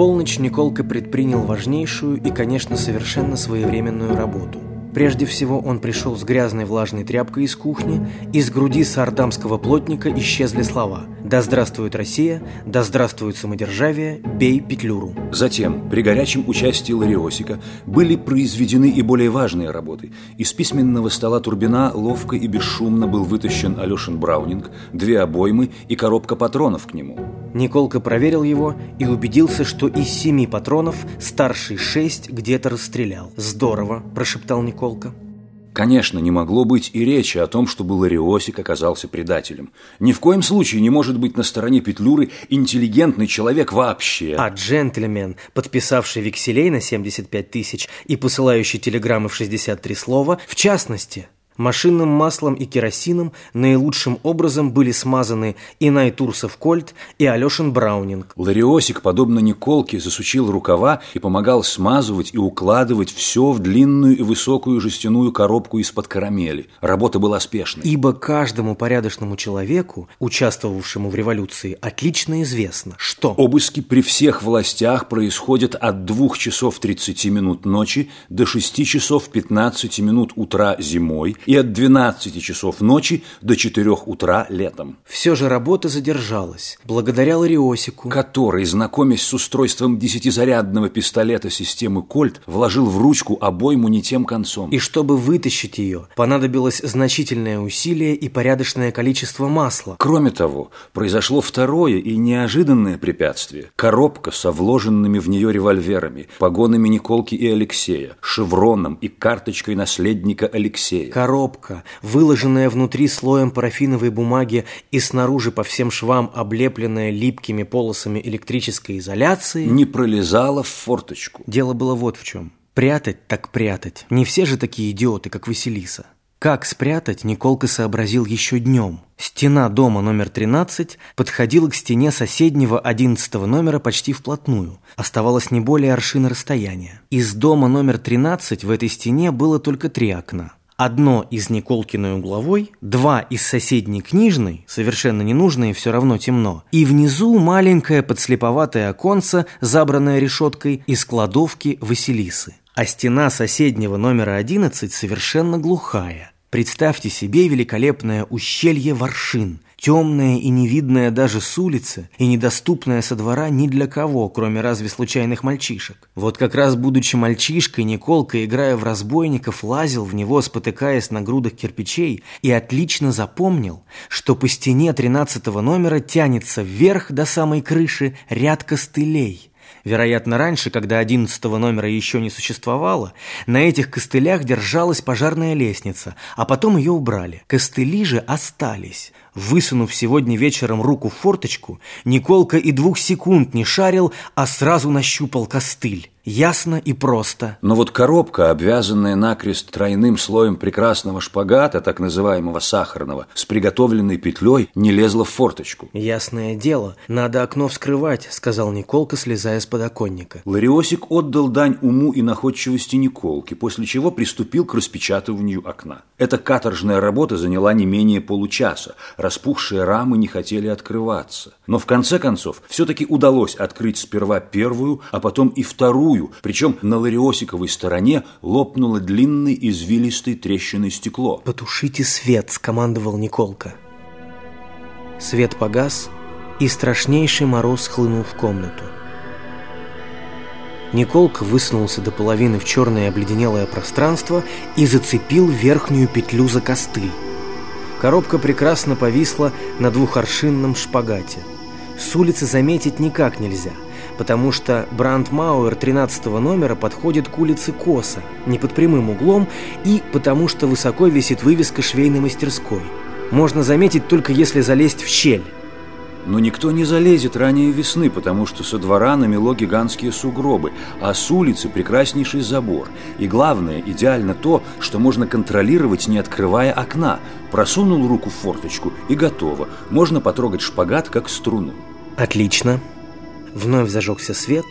полночь Николка предпринял важнейшую и, конечно, совершенно своевременную работу. Прежде всего он пришел с грязной влажной тряпкой из кухни, из груди сардамского плотника исчезли слова «Да здравствует Россия», «Да здравствует самодержавие», «Бей Петлюру». Затем, при горячем участии Лариосика, были произведены и более важные работы. Из письменного стола Турбина ловко и бесшумно был вытащен Алешин Браунинг, две обоймы и коробка патронов к нему. Николка проверил его и убедился, что из семи патронов старший шесть где-то расстрелял. «Здорово», – прошептал Николка. Конечно, не могло быть и речи о том, чтобы Лариосик оказался предателем. Ни в коем случае не может быть на стороне Петлюры интеллигентный человек вообще. А джентльмен, подписавший векселей на 75 тысяч и посылающий телеграммы в 63 слова, в частности – Машинным маслом и керосином наилучшим образом были смазаны и Найтурсов Кольт, и Алешин Браунинг. Лариосик, подобно Николке, засучил рукава и помогал смазывать и укладывать все в длинную и высокую жестяную коробку из-под карамели. Работа была спешной. Ибо каждому порядочному человеку, участвовавшему в революции, отлично известно, что... Обыски при всех властях происходят от 2 часов 30 минут ночи до 6 часов 15 минут утра зимой и от 12 часов ночи до 4 утра летом. Все же работа задержалась, благодаря Лариосику. Который, знакомясь с устройством десятизарядного пистолета системы «Кольт», вложил в ручку обойму не тем концом. И чтобы вытащить ее, понадобилось значительное усилие и порядочное количество масла. Кроме того, произошло второе и неожиданное препятствие. Коробка со вложенными в нее револьверами, погонами Николки и Алексея, шевроном и карточкой наследника Алексея. Коробка коробка, выложенная внутри слоем парафиновой бумаги и снаружи по всем швам облепленная липкими полосами электрической изоляции, не пролезала в форточку. Дело было вот в чем. Прятать так прятать. Не все же такие идиоты, как Василиса. Как спрятать, Николка сообразил еще днем. Стена дома номер 13 подходила к стене соседнего 11 номера почти вплотную. Оставалось не более аршина расстояния. Из дома номер 13 в этой стене было только три окна. Одно из Николкиной угловой, два из соседней книжной, совершенно ненужные, все равно темно, и внизу маленькое подслеповатое оконце, забранное решеткой из кладовки Василисы. А стена соседнего номера 11 совершенно глухая. Представьте себе великолепное ущелье Воршин, темное и невидное даже с улицы, и недоступное со двора ни для кого, кроме разве случайных мальчишек. Вот как раз будучи мальчишкой, Николка, играя в разбойников, лазил в него, спотыкаясь на грудах кирпичей, и отлично запомнил, что по стене тринадцатого номера тянется вверх до самой крыши ряд костылей – Вероятно, раньше, когда одиннадцатого номера еще не существовало, на этих костылях держалась пожарная лестница, а потом ее убрали. Костыли же остались. Высунув сегодня вечером руку в форточку, Николка и двух секунд не шарил, а сразу нащупал костыль. Ясно и просто. Но вот коробка, обвязанная накрест тройным слоем прекрасного шпагата, так называемого сахарного, с приготовленной петлей, не лезла в форточку. «Ясное дело, надо окно вскрывать», — сказал Николка, слезая с подоконника. Лариосик отдал дань уму и находчивости Николки, после чего приступил к распечатыванию окна. Эта каторжная работа заняла не менее получаса. Распухшие рамы не хотели открываться. Но в конце концов все-таки удалось открыть сперва первую, а потом и вторую вторую, причем на лариосиковой стороне лопнуло длинной извилистой трещиной стекло. «Потушите свет», — скомандовал Николка. Свет погас, и страшнейший мороз хлынул в комнату. Николка высунулся до половины в черное обледенелое пространство и зацепил верхнюю петлю за костыль. Коробка прекрасно повисла на двухоршинном шпагате. С улицы заметить никак нельзя — потому что Брандмауэр 13 номера подходит к улице косо, не под прямым углом, и потому что высоко висит вывеска швейной мастерской. Можно заметить только если залезть в щель. Но никто не залезет ранее весны, потому что со двора намело гигантские сугробы, а с улицы прекраснейший забор. И главное, идеально то, что можно контролировать, не открывая окна. Просунул руку в форточку и готово. Можно потрогать шпагат, как струну. Отлично. Вновь зажегся свет,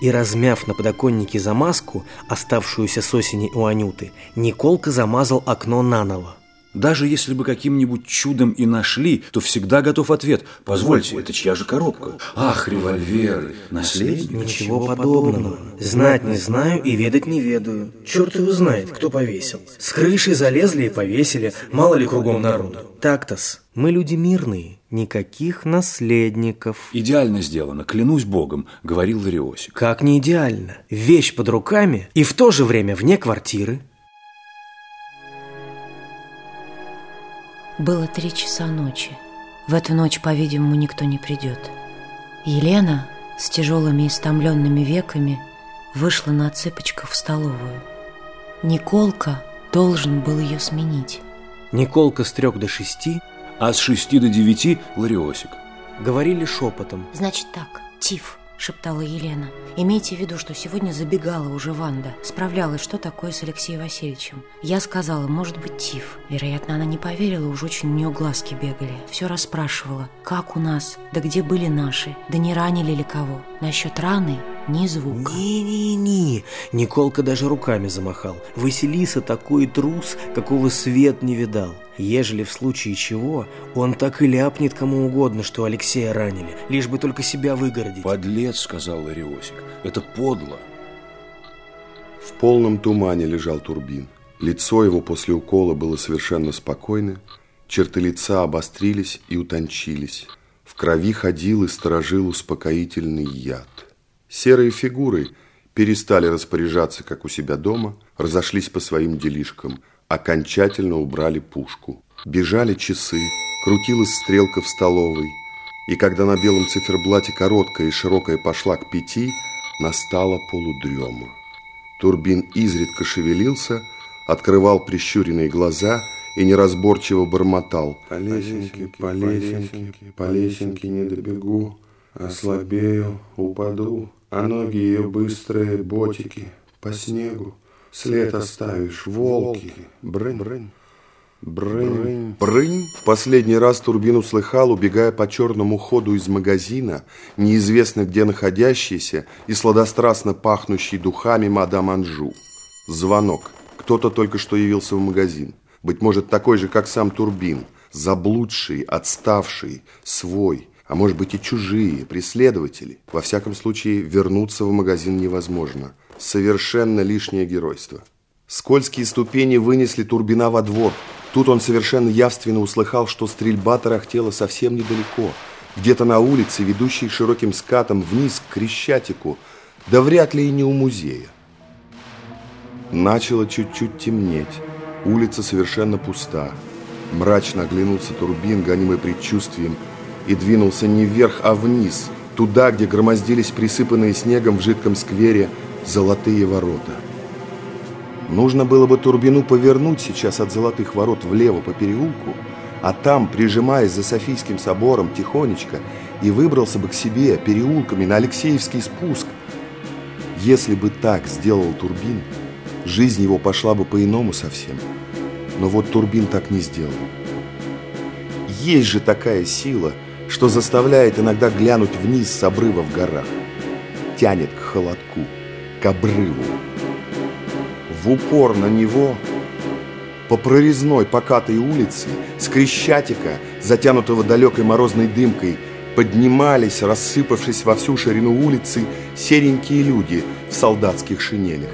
и, размяв на подоконнике замазку, оставшуюся с осени у Анюты, Николка замазал окно наново. Даже если бы каким-нибудь чудом и нашли, то всегда готов ответ. Позвольте, это чья же коробка? Ах, револьверы, наследник? Ничего подобного. Знать не знаю и ведать не ведаю. Черт его знает, кто повесил. С крыши залезли и повесили, мало ли кругом народу. Так-то-с. Мы люди мирные, никаких наследников. Идеально сделано, клянусь богом, говорил Лариосик. Как не идеально? Вещь под руками и в то же время вне квартиры. Было три часа ночи. В эту ночь, по-видимому, никто не придет. Елена с тяжелыми истомленными веками вышла на цыпочках в столовую. Николка должен был ее сменить. Николка с трех до шести А с шести до девяти Лариосик. говорили шепотом. Значит так, тиф, шептала Елена. Имейте в виду, что сегодня забегала уже Ванда, справлялась, что такое с Алексеем Васильевичем. Я сказала, может быть, тиф. Вероятно, она не поверила, уж очень у нее глазки бегали. Все расспрашивала, как у нас, да где были наши, да не ранили ли кого. Насчет раны ни звука. Не-не-не, Николка даже руками замахал. Василиса такой трус, какого свет не видал. Ежели в случае чего, он так и ляпнет кому угодно, что Алексея ранили, лишь бы только себя выгородить. Подлец, сказал Лариосик. Это подло. В полном тумане лежал Турбин. Лицо его после укола было совершенно спокойно, черты лица обострились и утончились. В крови ходил и сторожил успокоительный яд. Серые фигуры перестали распоряжаться, как у себя дома, разошлись по своим делишкам, окончательно убрали пушку. Бежали часы, крутилась стрелка в столовой, и когда на белом циферблате короткая и широкая пошла к пяти, настала полудрема. Турбин изредка шевелился, открывал прищуренные глаза и неразборчиво бормотал. По лесенке, по лесенке, по лесенке не добегу, ослабею, упаду, а ноги ее быстрые ботики по снегу. След оставишь, волки, брынь, брынь, брынь. Брынь! В последний раз Турбин услыхал, убегая по черному ходу из магазина, неизвестно где находящийся и сладострастно пахнущий духами мадам Анжу. Звонок. Кто-то только что явился в магазин. Быть может, такой же, как сам Турбин. Заблудший, отставший, свой, а может быть и чужие, преследователи. Во всяком случае, вернуться в магазин невозможно. Совершенно лишнее геройство. Скользкие ступени вынесли Турбина во двор. Тут он совершенно явственно услыхал, что стрельба тарахтела совсем недалеко. Где-то на улице, ведущей широким скатом вниз к Крещатику, да вряд ли и не у музея. Начало чуть-чуть темнеть. Улица совершенно пуста. Мрачно оглянулся Турбин, гонимый предчувствием, и двинулся не вверх, а вниз, туда, где громоздились присыпанные снегом в жидком сквере золотые ворота. Нужно было бы Турбину повернуть сейчас от золотых ворот влево по переулку, а там, прижимаясь за Софийским собором тихонечко, и выбрался бы к себе переулками на Алексеевский спуск. Если бы так сделал Турбин, жизнь его пошла бы по-иному совсем. Но вот Турбин так не сделал. Есть же такая сила, что заставляет иногда глянуть вниз с обрыва в горах. Тянет к холодку, к обрыву. В упор на него по прорезной покатой улице с Крещатика, затянутого далекой морозной дымкой, поднимались, рассыпавшись во всю ширину улицы, серенькие люди в солдатских шинелях.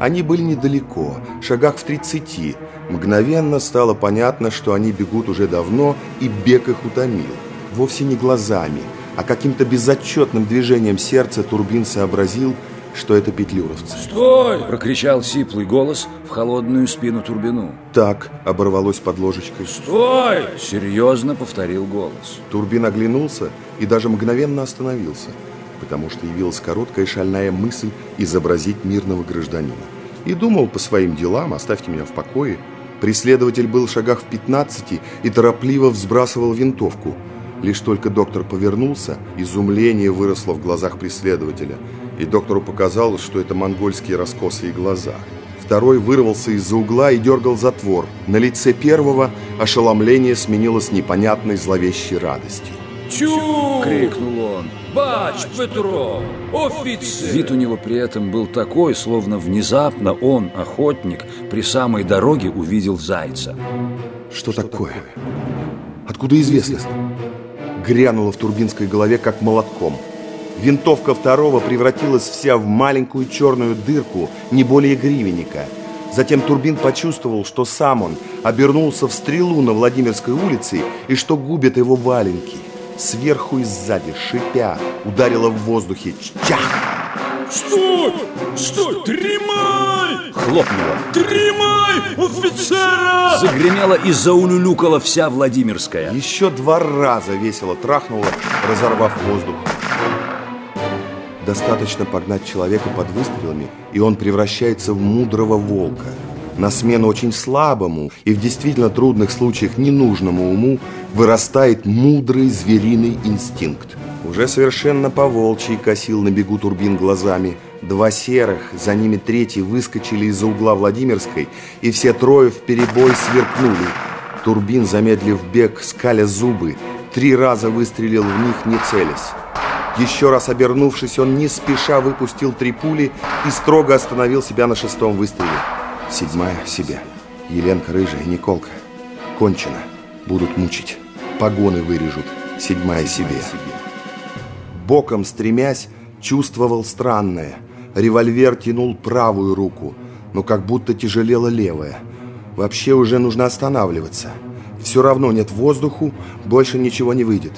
Они были недалеко, шагах в тридцати. Мгновенно стало понятно, что они бегут уже давно, и бег их утомил. Вовсе не глазами, а каким-то безотчетным движением сердца Турбин сообразил, что это петлюровцы. «Стой!» – прокричал сиплый голос в холодную спину Турбину. Так оборвалось под ложечкой. «Стой!» – серьезно повторил голос. Турбин оглянулся и даже мгновенно остановился, потому что явилась короткая шальная мысль изобразить мирного гражданина. И думал по своим делам, оставьте меня в покое. Преследователь был в шагах в 15 и торопливо взбрасывал винтовку. Лишь только доктор повернулся, изумление выросло в глазах преследователя, и доктору показалось, что это монгольские раскосые глаза. Второй вырвался из-за угла и дергал затвор. На лице первого ошеломление сменилось непонятной зловещей радостью. Тю! Крикнул он. Бач, Петро! Офицер! Вид у него при этом был такой, словно внезапно он, охотник, при самой дороге увидел зайца. Что такое? Откуда известно? Грянуло в турбинской голове, как молотком. Винтовка второго превратилась вся в маленькую черную дырку, не более гривенника. Затем Турбин почувствовал, что сам он обернулся в стрелу на Владимирской улице и что губят его валенки. Сверху и сзади, шипя, ударило в воздухе. Чах! Стой! Стой! Тримай! Хлопнуло. Тримай! Офицера! Загремела и заулюлюкала вся Владимирская. Еще два раза весело трахнуло, разорвав воздух. Достаточно погнать человека под выстрелами, и он превращается в мудрого волка. На смену очень слабому и в действительно трудных случаях ненужному уму вырастает мудрый звериный инстинкт. Уже совершенно по-волчьи косил на бегу турбин глазами. Два серых, за ними третий, выскочили из-за угла Владимирской, и все трое в перебой сверкнули. Турбин, замедлив бег, скаля зубы, три раза выстрелил в них, не целясь. Еще раз обернувшись, он не спеша выпустил три пули и строго остановил себя на шестом выстреле. Седьмая себе. Еленка Рыжая Николка. Кончено. Будут мучить. Погоны вырежут. Седьмая себе. Боком стремясь, чувствовал странное. Револьвер тянул правую руку, но как будто тяжелела левая. Вообще уже нужно останавливаться. Все равно нет воздуху, больше ничего не выйдет.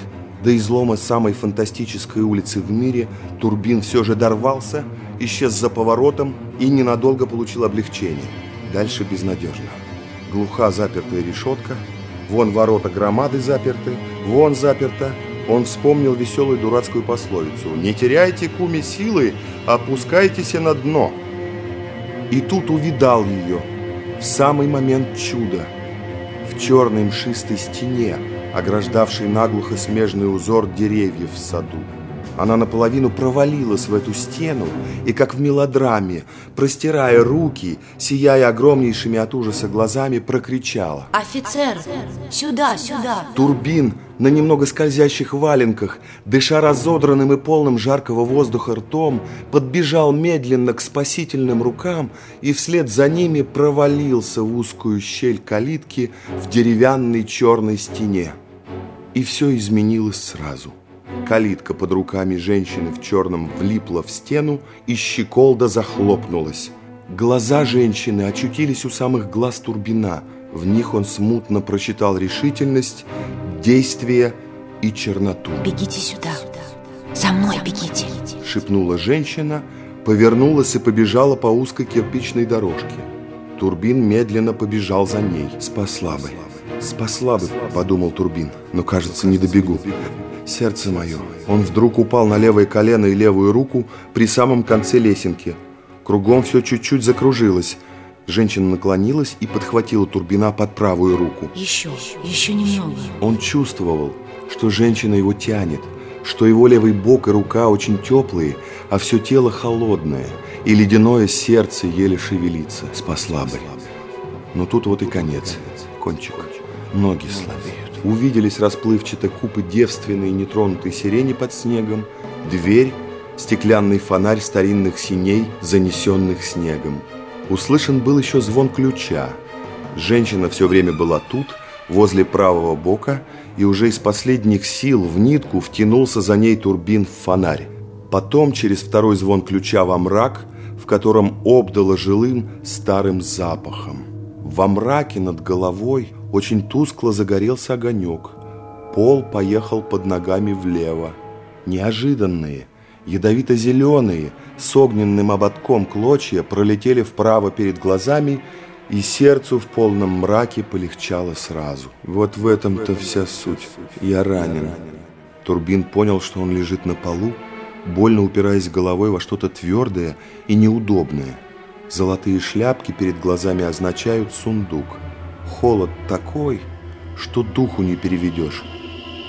До излома самой фантастической улицы в мире Турбин все же дорвался, исчез за поворотом и ненадолго получил облегчение. Дальше безнадежно. Глуха запертая решетка, вон ворота громады заперты, вон заперта. Он вспомнил веселую дурацкую пословицу «Не теряйте куми силы, опускайтесь на дно». И тут увидал ее в самый момент чуда в черной мшистой стене, ограждавшей наглухо смежный узор деревьев в саду. Она наполовину провалилась в эту стену и, как в мелодраме, простирая руки, сияя огромнейшими от ужаса глазами, прокричала. Офицер, сюда, сюда. Турбин на немного скользящих валенках, дыша разодранным и полным жаркого воздуха ртом, подбежал медленно к спасительным рукам и вслед за ними провалился в узкую щель калитки в деревянной черной стене. И все изменилось сразу. Калитка под руками женщины в черном влипла в стену, и щеколда захлопнулась. Глаза женщины очутились у самых глаз Турбина. В них он смутно прочитал решительность, действие и черноту. Бегите сюда. За мной бегите. Шепнула женщина, повернулась и побежала по узкой кирпичной дорожке. Турбин медленно побежал за ней. Спасла бы. Спасла бы, подумал Турбин, но, кажется, не добегу. Сердце мое. Он вдруг упал на левое колено и левую руку при самом конце лесенки. Кругом все чуть-чуть закружилось. Женщина наклонилась и подхватила Турбина под правую руку. Еще, еще немного. Он чувствовал, что женщина его тянет, что его левый бок и рука очень теплые, а все тело холодное, и ледяное сердце еле шевелится. Спасла бы. Но тут вот и конец. Кончик. Ноги слабеют. Увиделись расплывчато купы девственной нетронутой сирени под снегом, дверь, стеклянный фонарь старинных синей, занесенных снегом. Услышан был еще звон ключа. Женщина все время была тут, возле правого бока, и уже из последних сил в нитку втянулся за ней турбин в фонарь. Потом через второй звон ключа во мрак, в котором обдало жилым старым запахом. Во мраке над головой очень тускло загорелся огонек. Пол поехал под ногами влево. Неожиданные, ядовито-зеленые, с огненным ободком клочья пролетели вправо перед глазами, и сердцу в полном мраке полегчало сразу. Вот в этом-то вся суть. Я ранен. Турбин понял, что он лежит на полу, больно упираясь головой во что-то твердое и неудобное. Золотые шляпки перед глазами означают сундук. Холод такой, что духу не переведешь.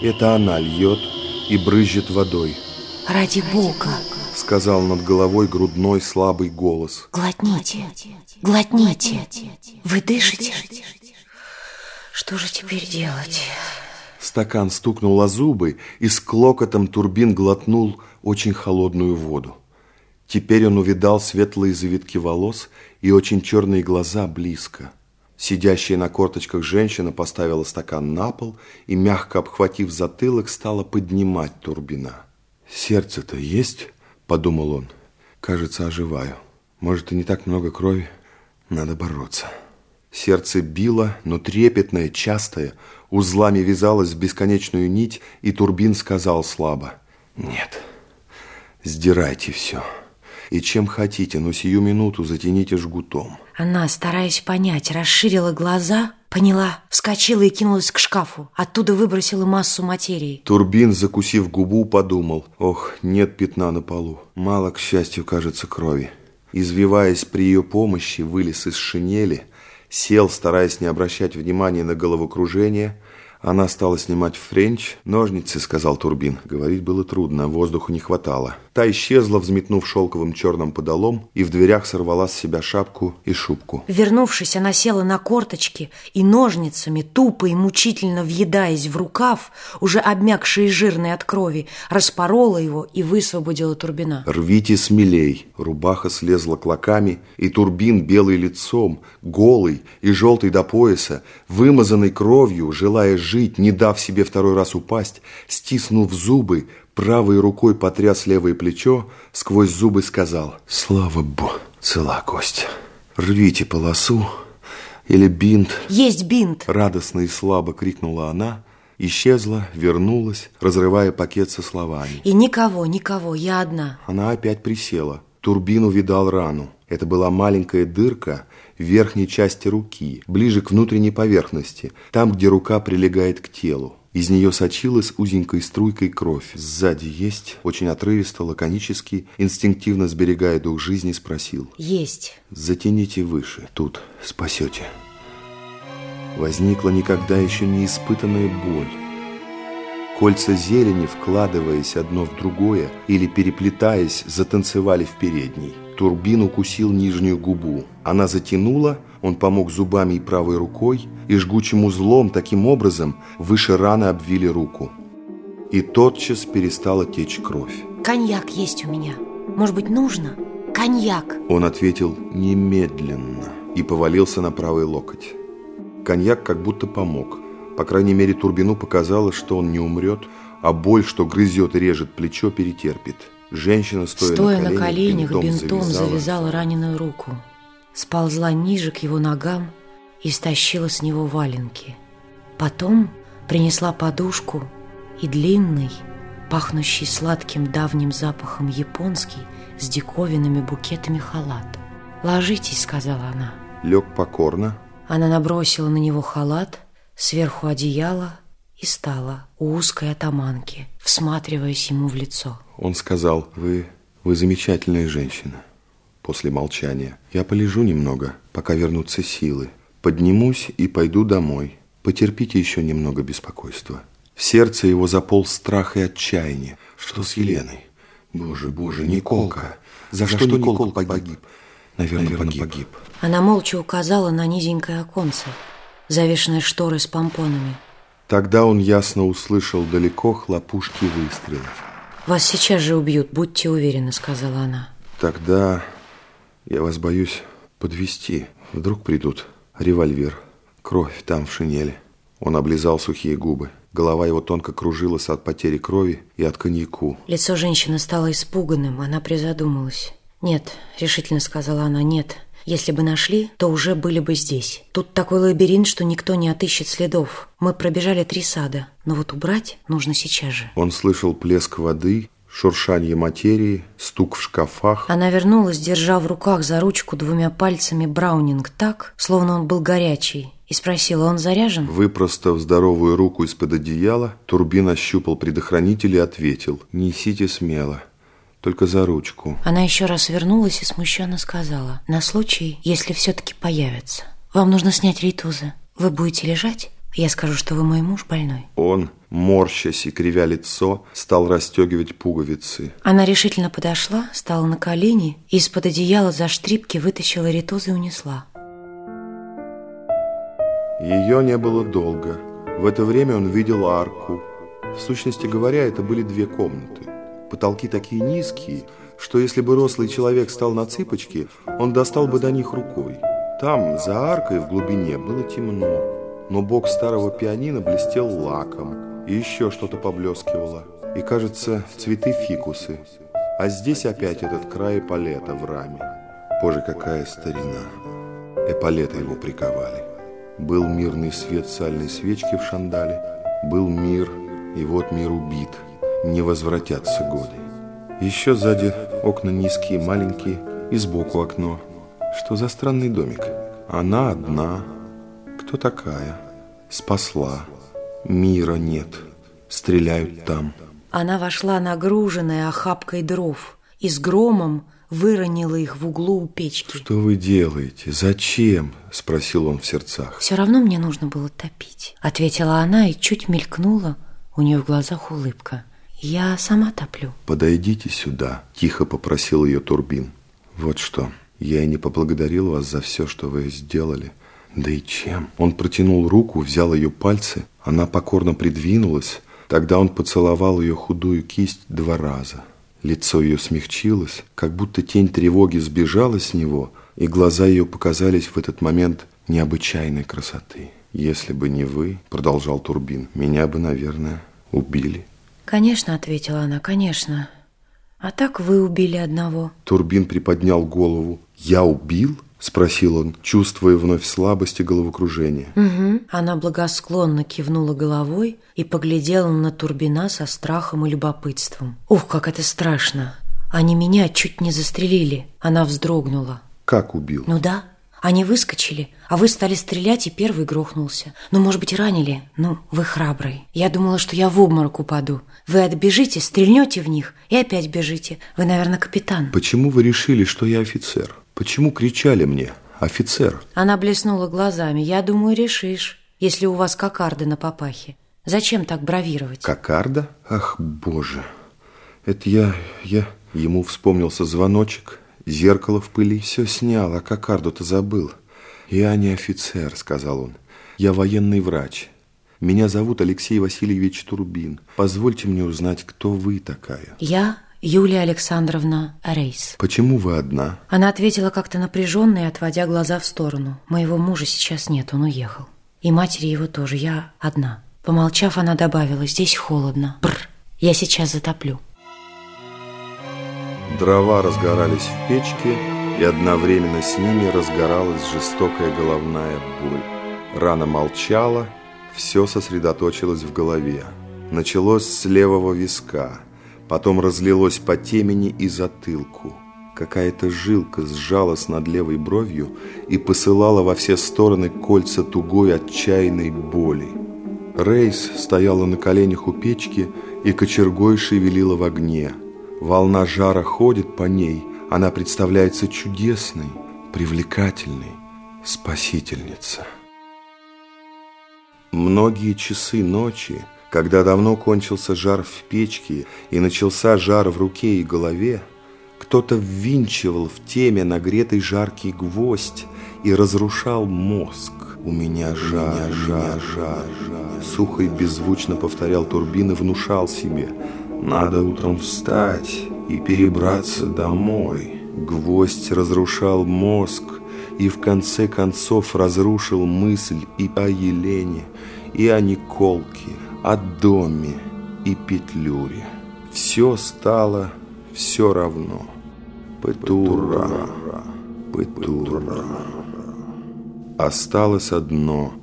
Это она льет и брызжет водой. Ради Бога. Сказал над головой грудной слабый голос. Глотните, глотните. Вы дышите? Что же теперь делать? Стакан стукнул о зубы, и с клокотом турбин глотнул очень холодную воду. Теперь он увидал светлые завитки волос и очень черные глаза близко. Сидящая на корточках женщина поставила стакан на пол и, мягко обхватив затылок, стала поднимать Турбина. «Сердце-то есть?» – подумал он. «Кажется, оживаю. Может, и не так много крови. Надо бороться». Сердце било, но трепетное, частое, узлами вязалось в бесконечную нить, и Турбин сказал слабо. «Нет, сдирайте все» и чем хотите, но сию минуту затяните жгутом. Она, стараясь понять, расширила глаза, поняла, вскочила и кинулась к шкафу. Оттуда выбросила массу материи. Турбин, закусив губу, подумал, ох, нет пятна на полу. Мало, к счастью, кажется, крови. Извиваясь при ее помощи, вылез из шинели, сел, стараясь не обращать внимания на головокружение, она стала снимать френч. «Ножницы», — сказал Турбин. Говорить было трудно, воздуха не хватало. Та исчезла, взметнув шелковым черным подолом, и в дверях сорвала с себя шапку и шубку. Вернувшись, она села на корточки и ножницами, тупо и мучительно въедаясь в рукав, уже обмякший и жирный от крови, распорола его и высвободила Турбина. «Рвите смелей!» Рубаха слезла клоками, и Турбин, белый лицом, голый и желтый до пояса, вымазанный кровью, желая жить, не дав себе второй раз упасть, стиснув зубы, правой рукой потряс левое плечо, сквозь зубы сказал «Слава Богу, цела кость, рвите полосу или бинт». «Есть бинт!» Радостно и слабо крикнула она, исчезла, вернулась, разрывая пакет со словами. «И никого, никого, я одна». Она опять присела. Турбин увидал рану. Это была маленькая дырка, верхней части руки, ближе к внутренней поверхности, там, где рука прилегает к телу. Из нее сочилась узенькой струйкой кровь. Сзади есть, очень отрывисто, лаконически, инстинктивно сберегая дух жизни, спросил. Есть. Затяните выше, тут спасете. Возникла никогда еще не испытанная боль. Кольца зелени, вкладываясь одно в другое или переплетаясь, затанцевали в передней. Турбин укусил нижнюю губу. Она затянула, он помог зубами и правой рукой, и жгучим узлом таким образом выше раны обвили руку. И тотчас перестала течь кровь. Коньяк есть у меня. Может быть, нужно? Коньяк. Он ответил немедленно и повалился на правый локоть. Коньяк как будто помог. По крайней мере, Турбину показалось, что он не умрет, а боль, что грызет и режет плечо, перетерпит. Женщина, стоя, Стоя на на коленях, коленях, бинтом, бинтом завязала. завязала раненую руку. Сползла ниже к его ногам и стащила с него валенки. Потом принесла подушку и длинный, пахнущий сладким давним запахом японский с диковинными букетами халат. «Ложитесь», — сказала она. Лег покорно, Она набросила на него халат, сверху одеяло и стала у узкой атаманки, всматриваясь ему в лицо. Он сказал, вы, вы замечательная женщина. После молчания. Я полежу немного, пока вернутся силы. Поднимусь и пойду домой. Потерпите еще немного беспокойства. В сердце его заполз страх и отчаяние. Что с Еленой? Боже, боже, Николка. За, что, Николка погиб? Наверное, погиб. Она молча указала на низенькое оконце, завешенное шторой с помпонами. Тогда он ясно услышал далеко хлопушки выстрелов. «Вас сейчас же убьют, будьте уверены», — сказала она. Тогда я вас боюсь подвести. Вдруг придут. Револьвер. Кровь там, в шинели. Он облизал сухие губы. Голова его тонко кружилась от потери крови и от коньяку. Лицо женщины стало испуганным, она призадумалась. «Нет», — решительно сказала она, — «нет. Если бы нашли, то уже были бы здесь. Тут такой лабиринт, что никто не отыщет следов. Мы пробежали три сада, но вот убрать нужно сейчас же». Он слышал плеск воды, шуршание материи, стук в шкафах. Она вернулась, держа в руках за ручку двумя пальцами Браунинг так, словно он был горячий, и спросила, он заряжен? Выпростав здоровую руку из-под одеяла, Турбин ощупал предохранитель и ответил. «Несите смело, только за ручку». Она еще раз вернулась и смущенно сказала, на случай, если все-таки появится. Вам нужно снять рейтузы. Вы будете лежать? Я скажу, что вы мой муж больной. Он, морщась и кривя лицо, стал расстегивать пуговицы. Она решительно подошла, стала на колени и из-под одеяла за штрипки вытащила ритузы и унесла. Ее не было долго. В это время он видел арку. В сущности говоря, это были две комнаты. Потолки такие низкие, что если бы рослый человек стал на цыпочки, он достал бы до них рукой. Там, за аркой в глубине, было темно, но бок старого пианино блестел лаком, и еще что-то поблескивало. И, кажется, цветы фикусы. А здесь опять этот край эполета в раме. Боже, какая старина. Эполеты его приковали. Был мирный свет сальной свечки в шандале, был мир, и вот мир убит. Не возвратятся годы. Еще сзади окна низкие, маленькие, и сбоку окно. Что за странный домик? Она одна. Кто такая? Спасла. Мира нет. Стреляют там. Она вошла нагруженная охапкой дров и с громом выронила их в углу у печки. Что вы делаете? Зачем? Спросил он в сердцах. Все равно мне нужно было топить, ответила она и чуть мелькнула у нее в глазах улыбка. Я сама топлю. Подойдите сюда, тихо попросил ее Турбин. Вот что, я и не поблагодарил вас за все, что вы сделали. Да и чем? Он протянул руку, взял ее пальцы, она покорно придвинулась. Тогда он поцеловал ее худую кисть два раза. Лицо ее смягчилось, как будто тень тревоги сбежала с него, и глаза ее показались в этот момент необычайной красоты. «Если бы не вы, — продолжал Турбин, — меня бы, наверное, убили». «Конечно», — ответила она, — «конечно. А так вы убили одного». Турбин приподнял голову. «Я убил?» — спросил он, чувствуя вновь слабость и головокружение. Угу. Она благосклонно кивнула головой и поглядела на Турбина со страхом и любопытством. «Ух, как это страшно! Они меня чуть не застрелили!» Она вздрогнула. «Как убил?» «Ну да, они выскочили, а вы стали стрелять, и первый грохнулся. Ну, может быть, ранили? Ну, вы храбрый. Я думала, что я в обморок упаду. Вы отбежите, стрельнете в них и опять бежите. Вы, наверное, капитан. Почему вы решили, что я офицер? Почему кричали мне «офицер»? Она блеснула глазами. Я думаю, решишь, если у вас кокарды на папахе. Зачем так бравировать? Кокарда? Ах, боже. Это я... я... Ему вспомнился звоночек, Зеркало в пыли все снял, а кокарду-то забыл. «Я не офицер», — сказал он. «Я военный врач. Меня зовут Алексей Васильевич Турбин. Позвольте мне узнать, кто вы такая». «Я Юлия Александровна Рейс». «Почему вы одна?» Она ответила как-то напряженно отводя глаза в сторону. «Моего мужа сейчас нет, он уехал. И матери его тоже, я одна». Помолчав, она добавила, «Здесь холодно. Бррр, я сейчас затоплю». Дрова разгорались в печке, и одновременно с ними разгоралась жестокая головная боль. Рана молчала, все сосредоточилось в голове. Началось с левого виска, потом разлилось по темени и затылку. Какая-то жилка сжалась над левой бровью и посылала во все стороны кольца тугой отчаянной боли. Рейс стояла на коленях у печки и кочергой шевелила в огне – Волна жара ходит по ней, она представляется чудесной, привлекательной, спасительница. Многие часы ночи, когда давно кончился жар в печке и начался жар в руке и голове, кто-то ввинчивал в теме нагретый жаркий гвоздь и разрушал мозг. «У меня жар, у меня жар, жар, жар!» Сухо и беззвучно повторял турбин и внушал себе – надо утром встать и перебраться домой. Гвоздь разрушал мозг и в конце концов разрушил мысль и о Елене, и о Николке, о доме и Петлюре. Все стало все равно. Петура, Петура. Осталось одно,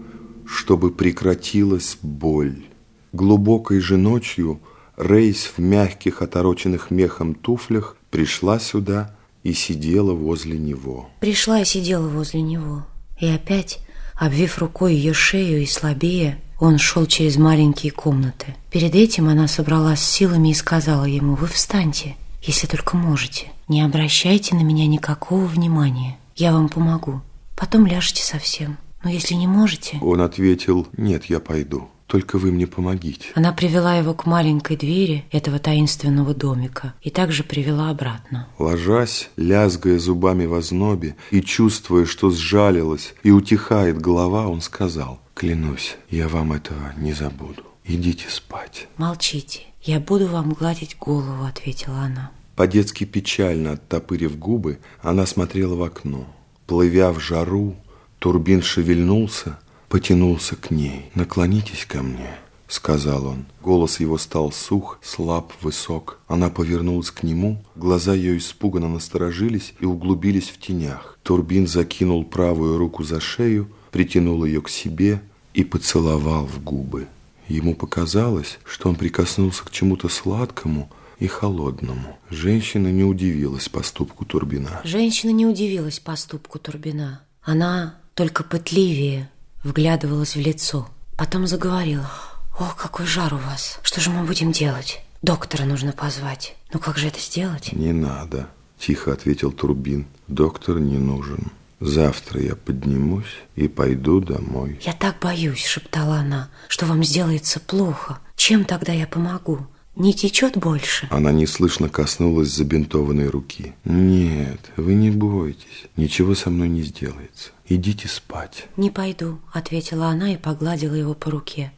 чтобы прекратилась боль. Глубокой же ночью – Рейс в мягких, отороченных мехом туфлях пришла сюда и сидела возле него. Пришла и сидела возле него. И опять, обвив рукой ее шею и слабее, он шел через маленькие комнаты. Перед этим она собралась с силами и сказала ему, «Вы встаньте, если только можете. Не обращайте на меня никакого внимания. Я вам помогу. Потом ляжете совсем. Но если не можете...» Он ответил, «Нет, я пойду». Только вы мне помогите. Она привела его к маленькой двери этого таинственного домика и также привела обратно. Ложась, лязгая зубами в ознобе и чувствуя, что сжалилась и утихает голова, он сказал, Клянусь, я вам этого не забуду. Идите спать. Молчите, я буду вам гладить голову, ответила она. По-детски печально оттопырив губы, она смотрела в окно. Плывя в жару, Турбин шевельнулся, потянулся к ней. «Наклонитесь ко мне», — сказал он. Голос его стал сух, слаб, высок. Она повернулась к нему, глаза ее испуганно насторожились и углубились в тенях. Турбин закинул правую руку за шею, притянул ее к себе и поцеловал в губы. Ему показалось, что он прикоснулся к чему-то сладкому и холодному. Женщина не удивилась поступку Турбина. Женщина не удивилась поступку Турбина. Она только пытливее вглядывалась в лицо. Потом заговорила. «О, какой жар у вас! Что же мы будем делать? Доктора нужно позвать. Ну как же это сделать?» «Не надо», – тихо ответил Турбин. «Доктор не нужен». Завтра я поднимусь и пойду домой. Я так боюсь, шептала она, что вам сделается плохо. Чем тогда я помогу? Не течет больше? Она неслышно коснулась забинтованной руки. Нет, вы не бойтесь. Ничего со мной не сделается. Идите спать. Не пойду, ответила она и погладила его по руке.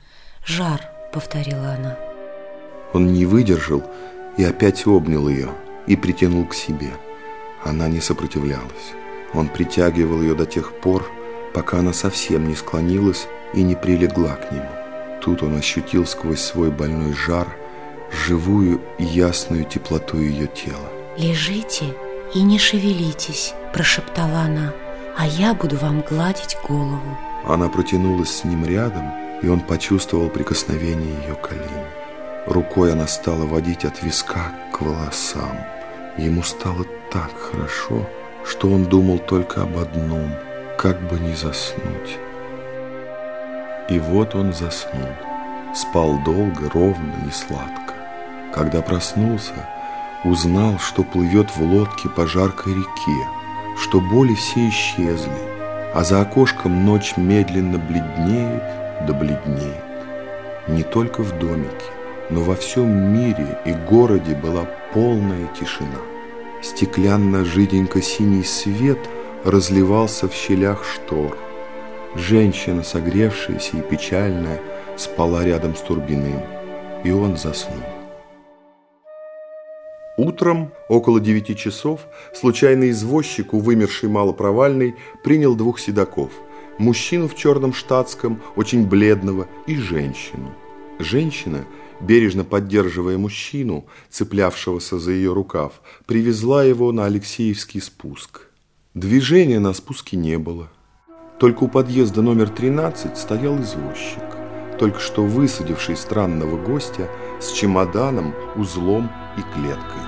Жар, повторила она. Он не выдержал и опять обнял ее и притянул к себе. Она не сопротивлялась. Он притягивал ее до тех пор, пока она совсем не склонилась и не прилегла к нему. Тут он ощутил сквозь свой больной жар живую и ясную теплоту ее тела. «Лежите и не шевелитесь», – прошептала она, – «а я буду вам гладить голову». Она протянулась с ним рядом, и он почувствовал прикосновение ее колен. Рукой она стала водить от виска к волосам. Ему стало так хорошо, что он думал только об одном, как бы не заснуть. И вот он заснул, спал долго, ровно и сладко. Когда проснулся, узнал, что плывет в лодке по жаркой реке, что боли все исчезли, а за окошком ночь медленно бледнеет да бледнеет. Не только в домике, но во всем мире и городе была полная тишина. Стеклянно-жиденько-синий свет разливался в щелях штор. Женщина, согревшаяся и печальная, спала рядом с Турбиным, и он заснул. Утром, около девяти часов, случайный извозчик у вымершей малопровальной принял двух седаков – мужчину в черном штатском, очень бледного, и женщину. Женщина – бережно поддерживая мужчину, цеплявшегося за ее рукав, привезла его на Алексеевский спуск. Движения на спуске не было. Только у подъезда номер 13 стоял извозчик, только что высадивший странного гостя с чемоданом, узлом и клеткой.